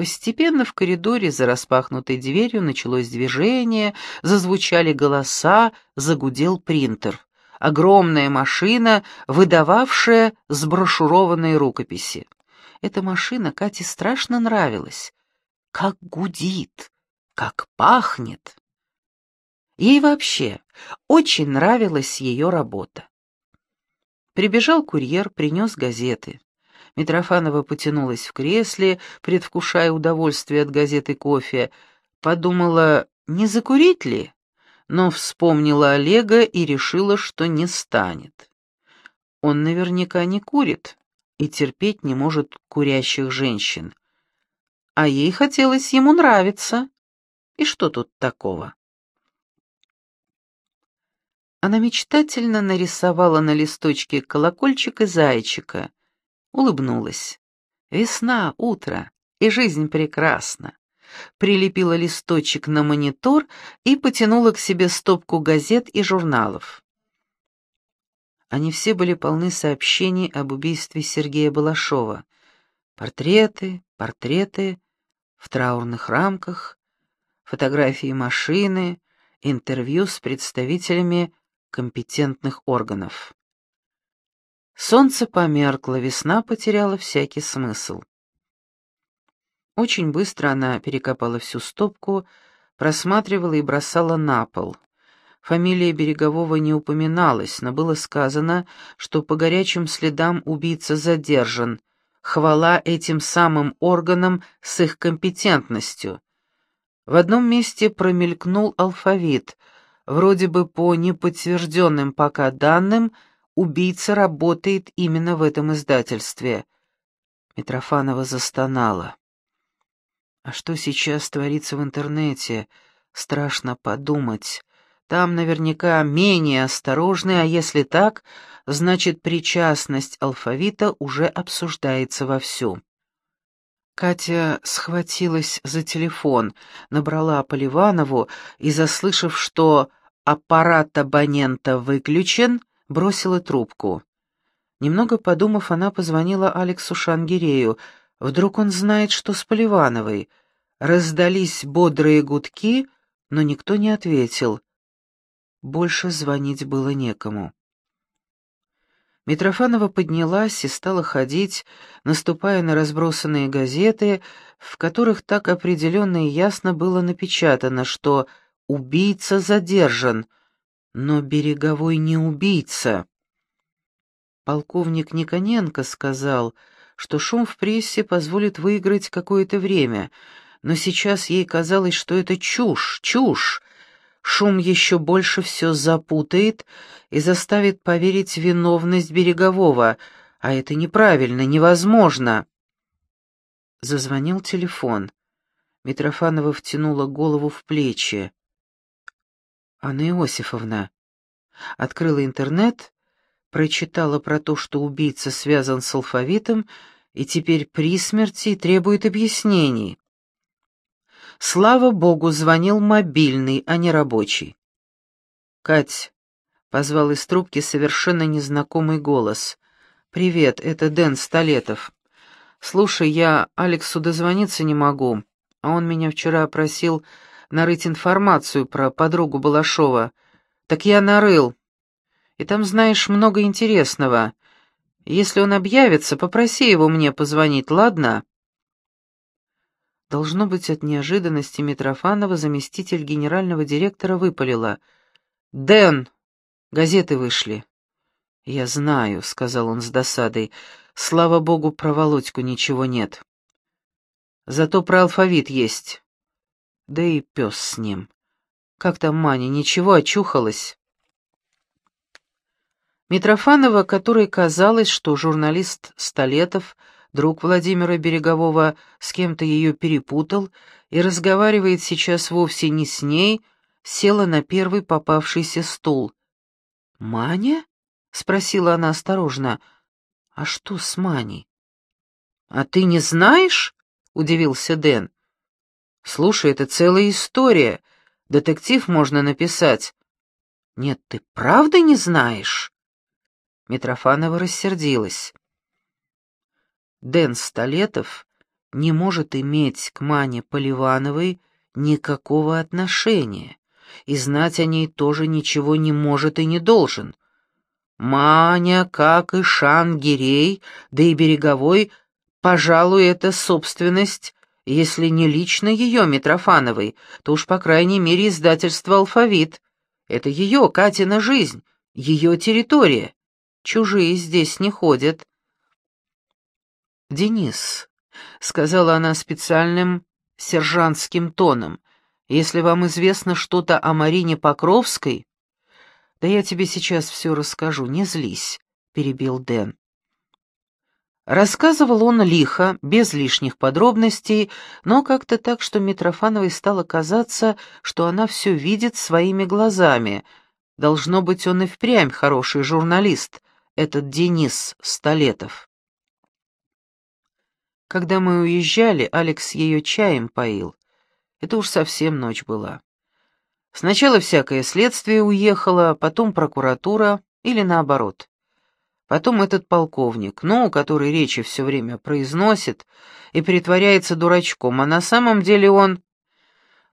Постепенно в коридоре за распахнутой дверью началось движение, зазвучали голоса, загудел принтер. Огромная машина, выдававшая сброшурованные рукописи. Эта машина Кате страшно нравилась. Как гудит, как пахнет. Ей вообще очень нравилась ее работа. Прибежал курьер, принес газеты. Митрофанова потянулась в кресле, предвкушая удовольствие от газеты кофе. Подумала, не закурить ли? Но вспомнила Олега и решила, что не станет. Он наверняка не курит и терпеть не может курящих женщин. А ей хотелось ему нравиться. И что тут такого? Она мечтательно нарисовала на листочке колокольчик и зайчика, улыбнулась. Весна, утро, и жизнь прекрасна. Прилепила листочек на монитор и потянула к себе стопку газет и журналов. Они все были полны сообщений об убийстве Сергея Балашова. Портреты, портреты в траурных рамках, фотографии машины, интервью с представителями компетентных органов. Солнце померкло, весна потеряла всякий смысл. Очень быстро она перекопала всю стопку, просматривала и бросала на пол. Фамилия Берегового не упоминалась, но было сказано, что по горячим следам убийца задержан. Хвала этим самым органам с их компетентностью. В одном месте промелькнул алфавит. Вроде бы по неподтвержденным пока данным — убийца работает именно в этом издательстве. Митрофанова застонала. А что сейчас творится в интернете? Страшно подумать. Там наверняка менее осторожны, а если так, значит причастность алфавита уже обсуждается вовсю. Катя схватилась за телефон, набрала Поливанову и, заслышав, что аппарат абонента выключен, бросила трубку. Немного подумав, она позвонила Алексу Шангирею. Вдруг он знает, что с Поливановой. Раздались бодрые гудки, но никто не ответил. Больше звонить было некому. Митрофанова поднялась и стала ходить, наступая на разбросанные газеты, в которых так определенно и ясно было напечатано, что «убийца задержан», но Береговой не убийца. Полковник Никоненко сказал, что шум в прессе позволит выиграть какое-то время, но сейчас ей казалось, что это чушь, чушь. Шум еще больше все запутает и заставит поверить виновность Берегового, а это неправильно, невозможно. Зазвонил телефон. Митрофанова втянула голову в плечи. Анна Иосифовна. Открыла интернет, прочитала про то, что убийца связан с алфавитом и теперь при смерти требует объяснений. Слава богу, звонил мобильный, а не рабочий. «Кать», — позвал из трубки совершенно незнакомый голос. «Привет, это Дэн Столетов. Слушай, я Алексу дозвониться не могу, а он меня вчера просил нарыть информацию про подругу Балашова. Так я нарыл. И там, знаешь, много интересного. Если он объявится, попроси его мне позвонить, ладно?» Должно быть, от неожиданности Митрофанова заместитель генерального директора выпалила. «Дэн! Газеты вышли». «Я знаю», — сказал он с досадой. «Слава богу, про Володьку ничего нет. Зато про алфавит есть. Да и пес с ним. Как там Маня, ничего, очухалась?» Митрофанова, которой казалось, что журналист Столетов, друг Владимира Берегового, с кем-то ее перепутал и разговаривает сейчас вовсе не с ней, села на первый попавшийся стул. «Маня?» — спросила она осторожно. «А что с Маней?» «А ты не знаешь?» — удивился Дэн. Слушай, это целая история. Детектив можно написать. Нет, ты правда не знаешь? Митрофанова рассердилась. Дэн Столетов не может иметь к Мане Поливановой никакого отношения, и знать о ней тоже ничего не может и не должен. Маня, как и Шангирей, да и Береговой, пожалуй, это собственность, если не лично ее, Митрофановой, то уж, по крайней мере, издательство «Алфавит». Это ее, Катина, жизнь, ее территория. Чужие здесь не ходят. «Денис», — сказала она специальным сержантским тоном, — «если вам известно что-то о Марине Покровской...» «Да я тебе сейчас все расскажу, не злись», — перебил Дэн. Рассказывал он лихо, без лишних подробностей, но как-то так, что Митрофановой стало казаться, что она все видит своими глазами. Должно быть, он и впрямь хороший журналист, этот Денис Столетов. Когда мы уезжали, Алекс ее чаем поил. Это уж совсем ночь была. Сначала всякое следствие уехало, потом прокуратура или наоборот. Потом этот полковник, ну, который речи все время произносит и притворяется дурачком, а на самом деле он...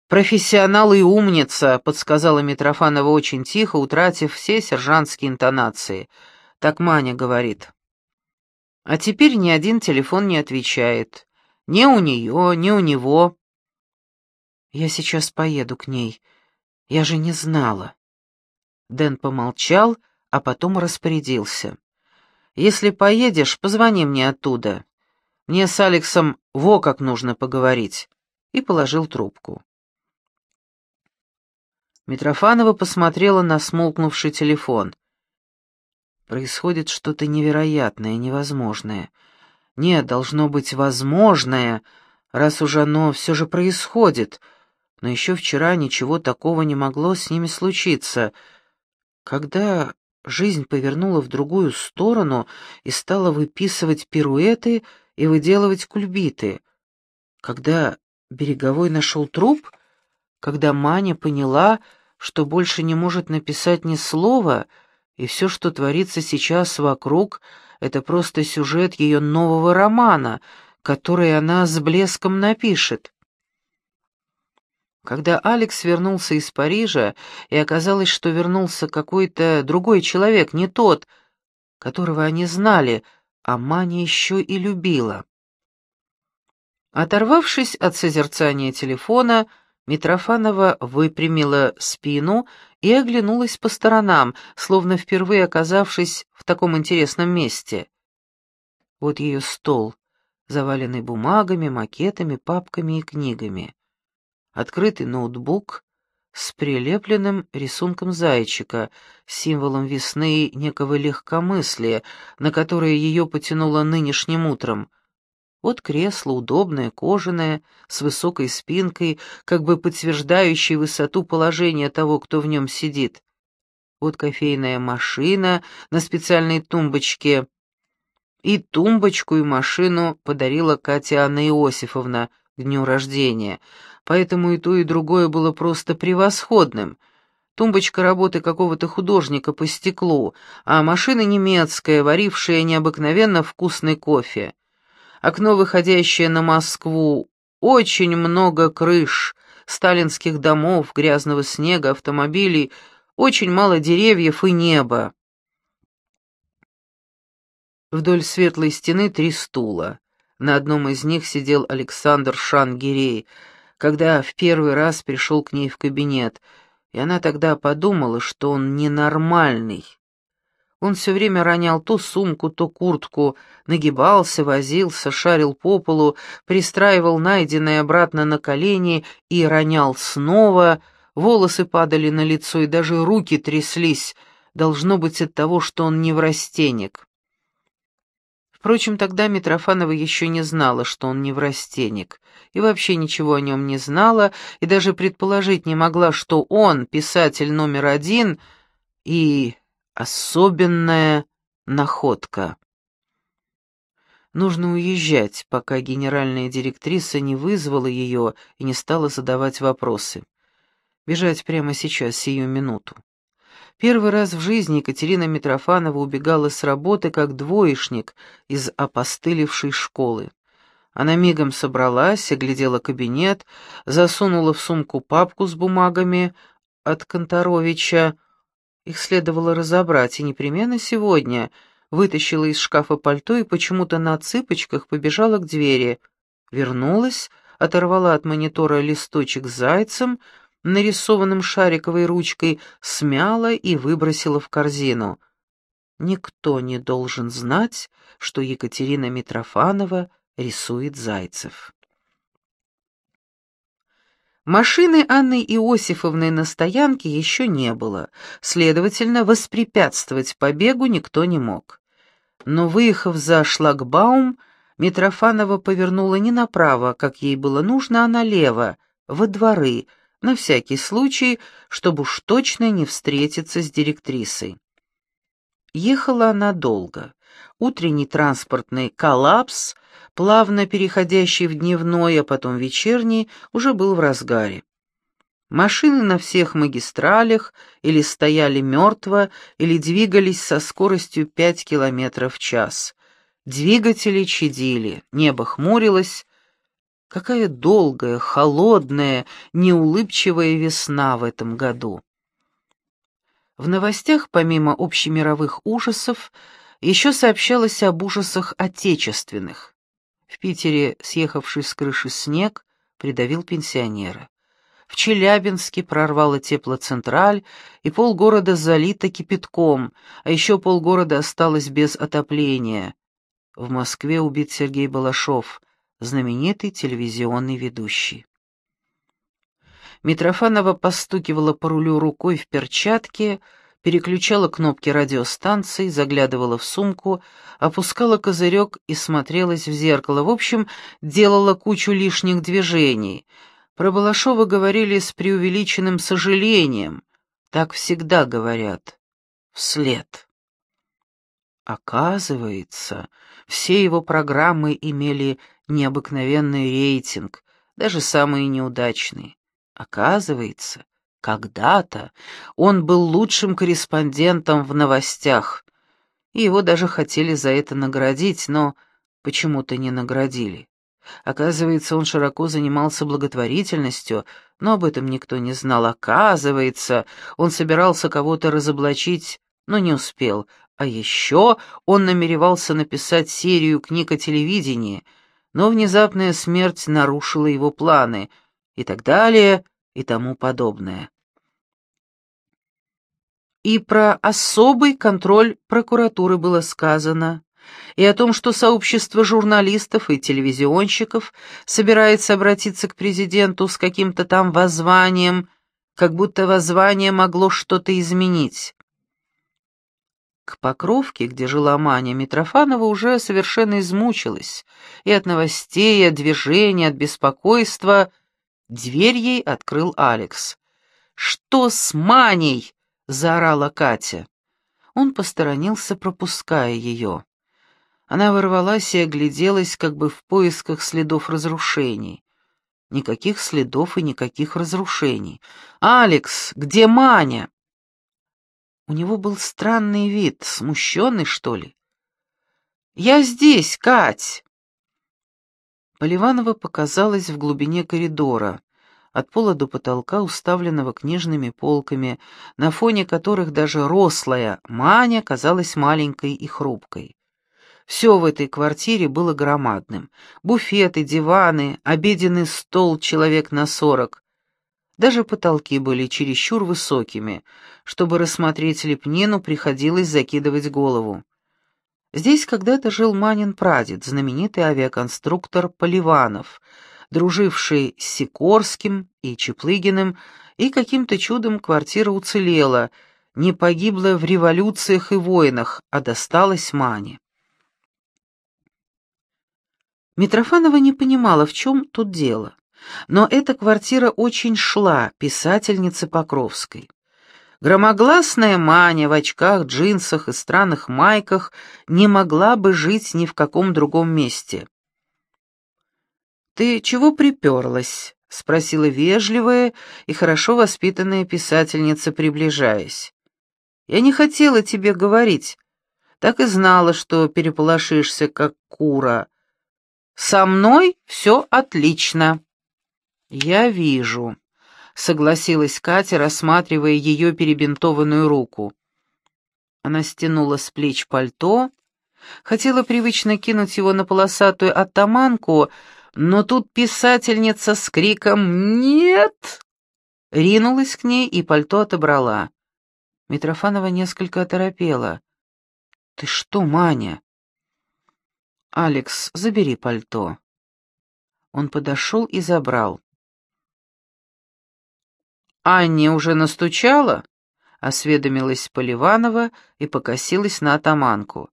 «Профессионал и умница», — подсказала Митрофанова очень тихо, утратив все сержантские интонации. Так Маня говорит. А теперь ни один телефон не отвечает. Ни у нее, ни у него. Я сейчас поеду к ней. Я же не знала. Дэн помолчал, а потом распорядился. Если поедешь, позвони мне оттуда. Мне с Алексом во как нужно поговорить. И положил трубку. Митрофанова посмотрела на смолкнувший телефон — Происходит что-то невероятное, невозможное. Нет, должно быть возможное, раз уж оно все же происходит. Но еще вчера ничего такого не могло с ними случиться. Когда жизнь повернула в другую сторону и стала выписывать пируэты и выделывать кульбиты. Когда Береговой нашел труп, когда Маня поняла, что больше не может написать ни слова — и все, что творится сейчас вокруг, это просто сюжет ее нового романа, который она с блеском напишет. Когда Алекс вернулся из Парижа, и оказалось, что вернулся какой-то другой человек, не тот, которого они знали, а Маня еще и любила. Оторвавшись от созерцания телефона, Митрофанова выпрямила спину и оглянулась по сторонам, словно впервые оказавшись в таком интересном месте. Вот ее стол, заваленный бумагами, макетами, папками и книгами. Открытый ноутбук с прилепленным рисунком зайчика, символом весны некого легкомыслия, на которое ее потянуло нынешним утром — вот кресло удобное, кожаное, с высокой спинкой, как бы подтверждающее высоту положения того, кто в нем сидит. Вот кофейная машина на специальной тумбочке. И тумбочку, и машину подарила Катя Анна Иосифовна к дню рождения, поэтому и то, и другое было просто превосходным. Тумбочка работы какого-то художника по стеклу, а машина немецкая, варившая необыкновенно вкусный кофе окно, выходящее на Москву, очень много крыш, сталинских домов, грязного снега, автомобилей, очень мало деревьев и неба. Вдоль светлой стены три стула. На одном из них сидел Александр Шангирей, когда в первый раз пришел к ней в кабинет, и она тогда подумала, что он ненормальный. Он все время ронял то сумку, то куртку, нагибался, возился, шарил по полу, пристраивал найденное обратно на колени и ронял снова, волосы падали на лицо и даже руки тряслись, должно быть от того, что он не неврастенник. Впрочем, тогда Митрофанова еще не знала, что он не неврастенник, и вообще ничего о нем не знала, и даже предположить не могла, что он, писатель номер один, и Особенная находка. Нужно уезжать, пока генеральная директриса не вызвала ее и не стала задавать вопросы. Бежать прямо сейчас, сию минуту. Первый раз в жизни Екатерина Митрофанова убегала с работы как двоечник из опостылевшей школы. Она мигом собралась, оглядела кабинет, засунула в сумку папку с бумагами от Конторовича. Их следовало разобрать, и непременно сегодня вытащила из шкафа пальто и почему-то на цыпочках побежала к двери. Вернулась, оторвала от монитора листочек с зайцем, нарисованным шариковой ручкой, смяла и выбросила в корзину. Никто не должен знать, что Екатерина Митрофанова рисует зайцев. Машины Анны Иосифовны на стоянке еще не было, следовательно, воспрепятствовать побегу никто не мог. Но, выехав за шлагбаум, Митрофанова повернула не направо, как ей было нужно, а налево, во дворы, на всякий случай, чтобы уж точно не встретиться с директрисой. Ехала она долго. Утренний транспортный коллапс, плавно переходящий в дневной, а потом вечерний, уже был в разгаре. Машины на всех магистралях или стояли мертво, или двигались со скоростью 5 км в час. Двигатели чадили, небо хмурилось. Какая долгая, холодная, неулыбчивая весна в этом году. В новостях, помимо общемировых ужасов, еще сообщалось об ужасах отечественных. В Питере, съехавший с крыши снег, придавил пенсионера. В Челябинске прорвало теплоцентраль, и полгорода залито кипятком, а еще полгорода осталось без отопления. В Москве убит Сергей Балашов, знаменитый телевизионный ведущий. Митрофанова постукивала по рулю рукой в перчатке, переключала кнопки радиостанций, заглядывала в сумку, опускала козырек и смотрелась в зеркало. В общем, делала кучу лишних движений. Про Балашова говорили с преувеличенным сожалением. Так всегда говорят. Вслед. Оказывается, все его программы имели необыкновенный рейтинг, даже самые неудачные. Оказывается, когда-то он был лучшим корреспондентом в новостях, и его даже хотели за это наградить, но почему-то не наградили. Оказывается, он широко занимался благотворительностью, но об этом никто не знал. Оказывается, он собирался кого-то разоблачить, но не успел. А еще он намеревался написать серию книг о телевидении, но внезапная смерть нарушила его планы — и так далее, и тому подобное. И про особый контроль прокуратуры было сказано, и о том, что сообщество журналистов и телевизионщиков собирается обратиться к президенту с каким-то там воззванием, как будто воззвание могло что-то изменить. К Покровке, где жила Маня Митрофанова, уже совершенно измучилась, и от новостей, от движения, от беспокойства — Дверь ей открыл Алекс. «Что с Маней?» — заорала Катя. Он посторонился, пропуская ее. Она ворвалась и огляделась, как бы в поисках следов разрушений. Никаких следов и никаких разрушений. «Алекс, где Маня?» У него был странный вид, смущенный, что ли. «Я здесь, Кать!» Поливанова показалась в глубине коридора, от пола до потолка, уставленного книжными полками, на фоне которых даже рослая Маня казалась маленькой и хрупкой. Все в этой квартире было громадным. Буфеты, диваны, обеденный стол человек на сорок. Даже потолки были чересчур высокими. Чтобы рассмотреть лепнину, приходилось закидывать голову. Здесь когда-то жил Манин прадед, знаменитый авиаконструктор Поливанов, друживший с Сикорским и Чеплыгиным, и каким-то чудом квартира уцелела, не погибла в революциях и войнах, а досталась Мане. Митрофанова не понимала, в чем тут дело, но эта квартира очень шла писательнице Покровской. Громогласная Маня в очках, джинсах и странных майках не могла бы жить ни в каком другом месте. «Ты чего приперлась?» — спросила вежливая и хорошо воспитанная писательница, приближаясь. «Я не хотела тебе говорить. Так и знала, что переполошишься, как кура. Со мной все отлично». «Я вижу», — согласилась Катя, рассматривая ее перебинтованную руку. Она стянула с плеч пальто, хотела привычно кинуть его на полосатую оттаманку, но тут писательница с криком «Нет!» ринулась к ней и пальто отобрала. Митрофанова несколько оторопела. «Ты что, Маня?» «Алекс, забери пальто». Он подошел и забрал. «Анне уже настучала?» — осведомилась Поливанова и покосилась на атаманку.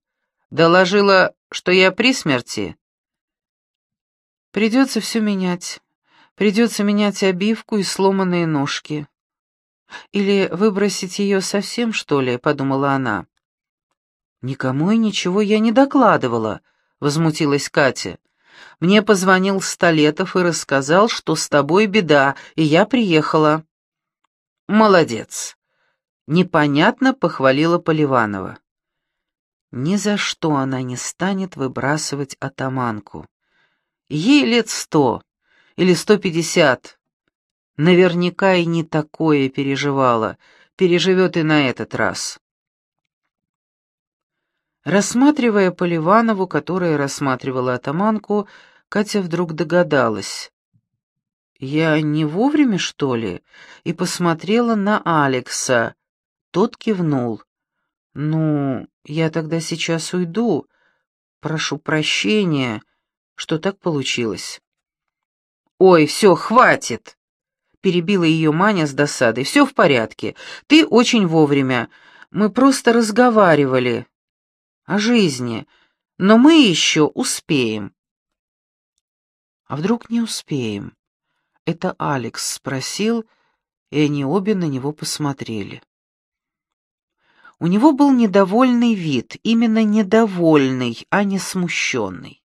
«Доложила, что я при смерти?» «Придется все менять. Придется менять обивку и сломанные ножки». «Или выбросить ее совсем, что ли?» — подумала она. «Никому и ничего я не докладывала», — возмутилась Катя. «Мне позвонил Столетов и рассказал, что с тобой беда, и я приехала». «Молодец», — непонятно похвалила Поливанова. Ни за что она не станет выбрасывать атаманку. Ей лет сто или сто пятьдесят, Наверняка и не такое переживала, переживет и на этот раз. Рассматривая Поливанову, которая рассматривала атаманку, Катя вдруг догадалась. «Я не вовремя, что ли?» и посмотрела на Алекса. Тот кивнул. «Ну, я тогда сейчас уйду. Прошу прощения, что так получилось». «Ой, все, хватит!» перебила ее Маня с досадой. «Все в порядке. Ты очень вовремя. Мы просто разговаривали о жизни, но мы еще успеем». «А вдруг не успеем?» Это Алекс спросил, и они обе на него посмотрели. У него был недовольный вид, именно недовольный, а не смущенный.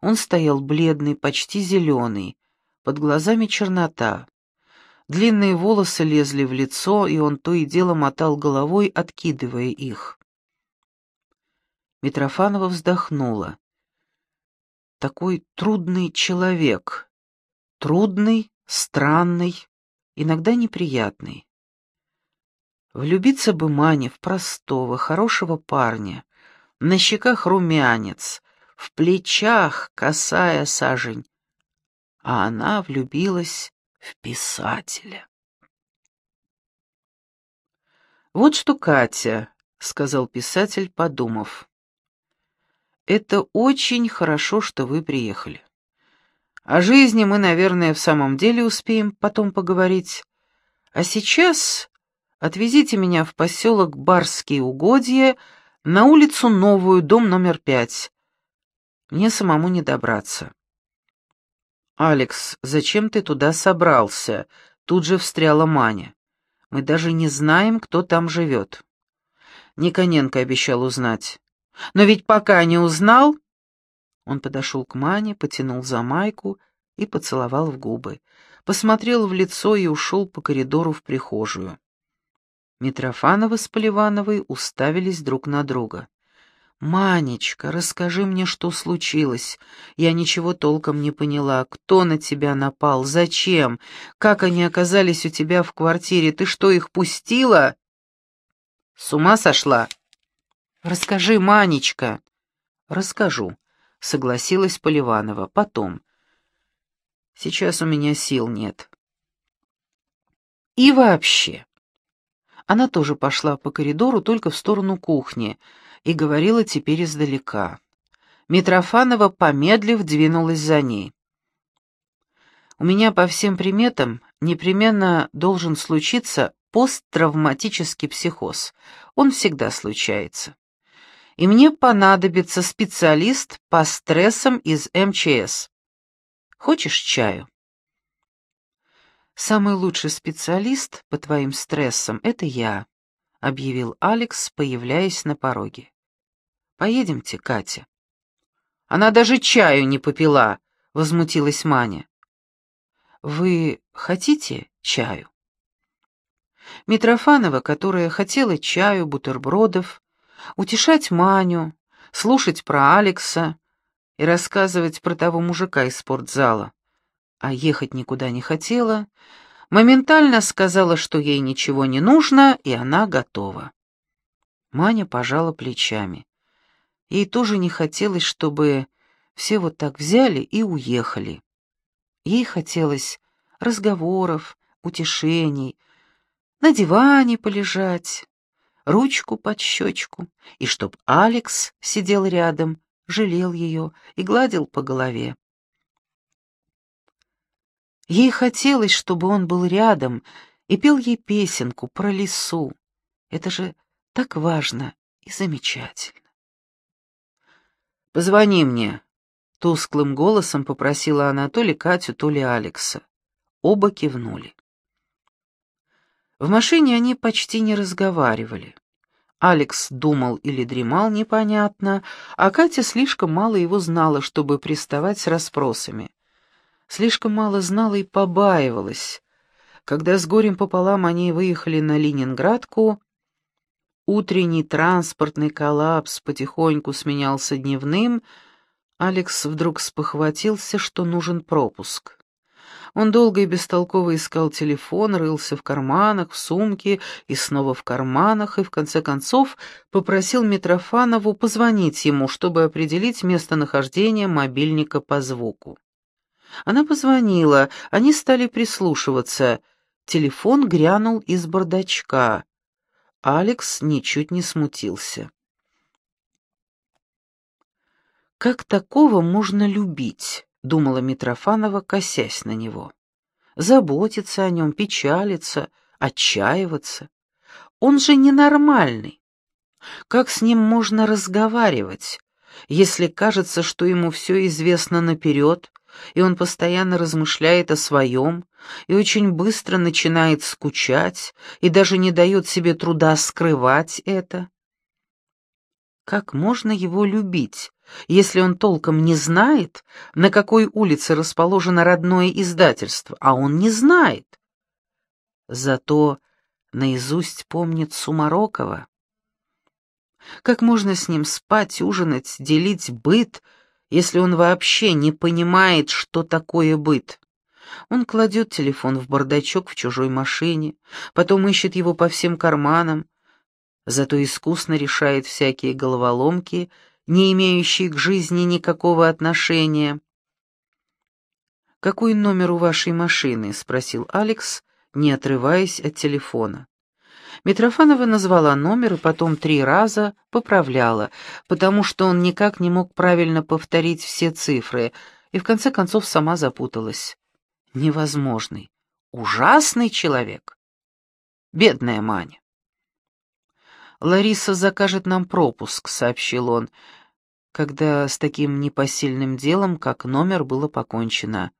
Он стоял бледный, почти зеленый, под глазами чернота. Длинные волосы лезли в лицо, и он то и дело мотал головой, откидывая их. Митрофанова вздохнула. Такой трудный человек. Трудный, странный, иногда неприятный. Влюбиться бы Мане в простого, хорошего парня, на щеках румянец, в плечах косая сажень. А она влюбилась в писателя. «Вот что, Катя», — сказал писатель, подумав. «Это очень хорошо, что вы приехали. О жизни мы, наверное, в самом деле успеем потом поговорить. А сейчас отвезите меня в поселок Барские угодья, на улицу Новую, дом номер пять. Мне самому не добраться. «Алекс, зачем ты туда собрался?» Тут же встряла Маня. «Мы даже не знаем, кто там живет». Никоненко обещал узнать. «Но ведь пока не узнал...» Он подошел к Мане, потянул за майку и поцеловал в губы. Посмотрел в лицо и ушел по коридору в прихожую. Митрофанова с Поливановой уставились друг на друга. «Манечка, расскажи мне, что случилось. Я ничего толком не поняла. Кто на тебя напал? Зачем? Как они оказались у тебя в квартире? Ты что, их пустила?» «С ума сошла?» «Расскажи, Манечка». «Расскажу», — согласилась Поливанова. «Потом. Сейчас у меня сил нет». «И вообще». Она тоже пошла по коридору, только в сторону кухни — и говорила теперь издалека. Митрофанова, помедлив, двинулась за ней. «У меня по всем приметам непременно должен случиться посттравматический психоз. Он всегда случается. И мне понадобится специалист по стрессам из МЧС. Хочешь чаю?» «Самый лучший специалист по твоим стрессам — это я», — объявил Алекс, появляясь на пороге. «Поедемте, Катя». «Она даже чаю не попила», — возмутилась Маня. «Вы хотите чаю?» Митрофанова, которая хотела чаю, бутербродов, утешать Маню, слушать про Алекса, и рассказывать про того мужика из спортзала. А ехать никуда не хотела, моментально сказала, что ей ничего не нужно, и она готова. Маня пожала плечами. Ей тоже не хотелось, чтобы все вот так взяли и уехали. Ей хотелось разговоров, утешений, на диване полежать, ручку под щечку, и чтоб Алекс сидел рядом, жалел ее и гладил по голове. Ей хотелось, чтобы он был рядом и пел ей песенку про лесу. Это же так важно и замечательно. «Позвони мне», — тусклым голосом попросила она то ли Катю, то ли Алекса. Оба кивнули. В машине они почти не разговаривали. Алекс думал или дремал непонятно, а Катя слишком мало его знала, чтобы приставать с расспросами. Слишком мало знала и побаивалась. Когда с горем пополам они выехали на Ленинградку, утренний транспортный коллапс потихоньку сменялся дневным, Алекс вдруг спохватился, что нужен пропуск. Он долго и бестолково искал телефон, рылся в карманах, в сумке и снова в карманах, и в конце концов попросил Митрофанову позвонить ему, чтобы определить местонахождение мобильника по звуку. Она позвонила, они стали прислушиваться. Телефон грянул из бардачка. Алекс ничуть не смутился. Как такого можно любить? — думала Митрофанова, косясь на него. «Заботиться о нем, печалиться, отчаиваться. Он же ненормальный. Как с ним можно разговаривать, если кажется, что ему все известно наперед, и он постоянно размышляет о своем, и очень быстро начинает скучать, и даже не дает себе труда скрывать это? Как можно его любить, если он толком не знает, на какой улице расположено родное издательство, а он не знает. Зато наизусть помнит Сумарокова. Как можно с ним спать, ужинать, делить быт, если он вообще не понимает, что такое быт? Он кладет телефон в бардачок в чужой машине, потом ищет его по всем карманам, зато искусно решает всякие головоломки — не имеющие к жизни никакого отношения. «Какой номер у вашей машины?» — спросил Алекс, не отрываясь от телефона. Митрофанова назвала номер и потом три раза поправляла, потому что он никак не мог правильно повторить все цифры, и в конце концов сама запуталась. Невозможный, ужасный человек. Бедная Маня. «Лариса закажет нам пропуск», — сообщил он, когда с таким непосильным делом, как номер, было покончено.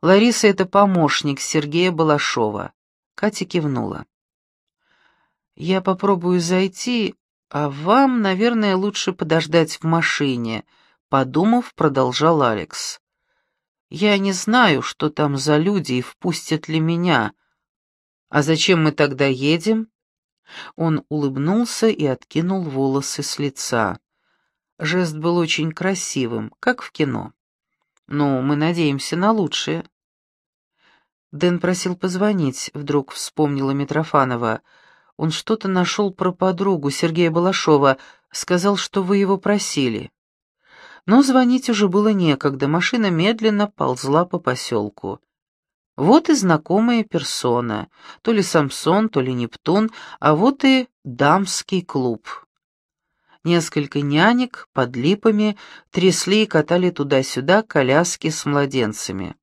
Лариса — это помощник Сергея Балашова. Катя кивнула. «Я попробую зайти, а вам, наверное, лучше подождать в машине», — подумав, продолжал Алекс. «Я не знаю, что там за люди и впустят ли меня. А зачем мы тогда едем?» Он улыбнулся и откинул волосы с лица. Жест был очень красивым, как в кино. «Ну, мы надеемся на лучшее». Дэн просил позвонить, вдруг вспомнила Митрофанова. Он что-то нашел про подругу Сергея Балашова, сказал, что вы его просили. Но звонить уже было некогда, машина медленно ползла по поселку. Вот и знакомая персона, то ли Самсон, то ли Нептун, а вот и дамский клуб. Несколько нянек под липами трясли и катали туда-сюда коляски с младенцами.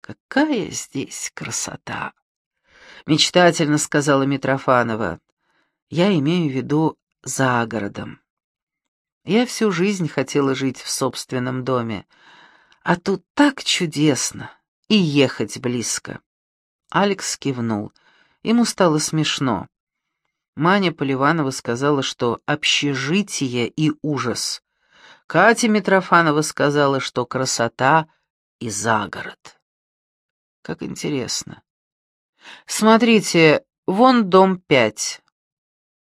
«Какая здесь красота!» — мечтательно сказала Митрофанова. «Я имею в виду за городом. Я всю жизнь хотела жить в собственном доме, а тут так чудесно и ехать близко. Алекс кивнул. Ему стало смешно. Маня Поливанова сказала, что общежитие и ужас. Катя Митрофанова сказала, что красота и загород. Как интересно. Смотрите, вон дом пять.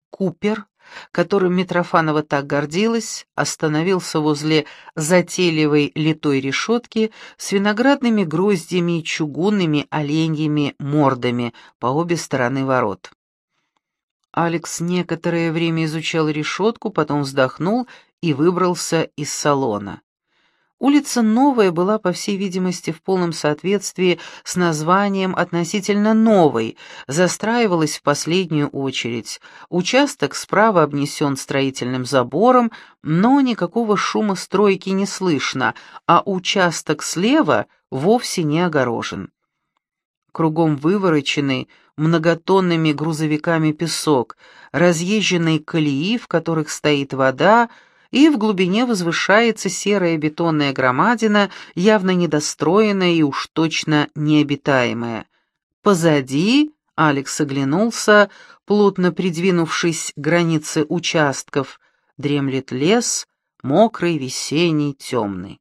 Купер которым Митрофанова так гордилась, остановился возле затейливой литой решетки с виноградными гроздями и чугунными оленьими мордами по обе стороны ворот. Алекс некоторое время изучал решетку, потом вздохнул и выбрался из салона. Улица Новая была, по всей видимости, в полном соответствии с названием относительно новой, застраивалась в последнюю очередь. Участок справа обнесен строительным забором, но никакого шума стройки не слышно, а участок слева вовсе не огорожен. Кругом вывороченный многотонными грузовиками песок, разъезженные колеи, в которых стоит вода, и в глубине возвышается серая бетонная громадина, явно недостроенная и уж точно необитаемая. Позади Алекс оглянулся, плотно придвинувшись к границе участков, дремлет лес, мокрый, весенний, темный.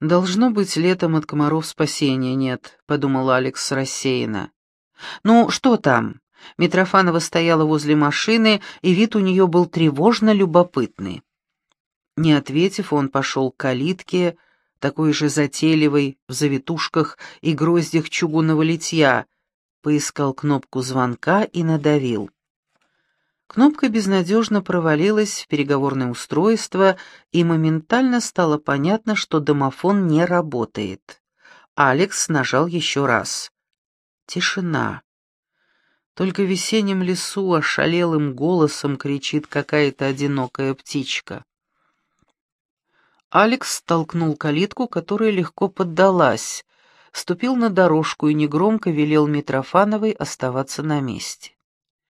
«Должно быть, летом от комаров спасения нет», — подумал Алекс рассеянно. «Ну, что там?» Митрофанова стояла возле машины, и вид у нее был тревожно любопытный. Не ответив, он пошел к калитке, такой же затейливой, в завитушках и гроздях чугунного литья, поискал кнопку звонка и надавил. Кнопка безнадежно провалилась в переговорное устройство, и моментально стало понятно, что домофон не работает. Алекс нажал еще раз. Тишина. Только в весеннем лесу ошалелым голосом кричит какая-то одинокая птичка. Алекс толкнул калитку, которая легко поддалась, ступил на дорожку и негромко велел Митрофановой оставаться на месте.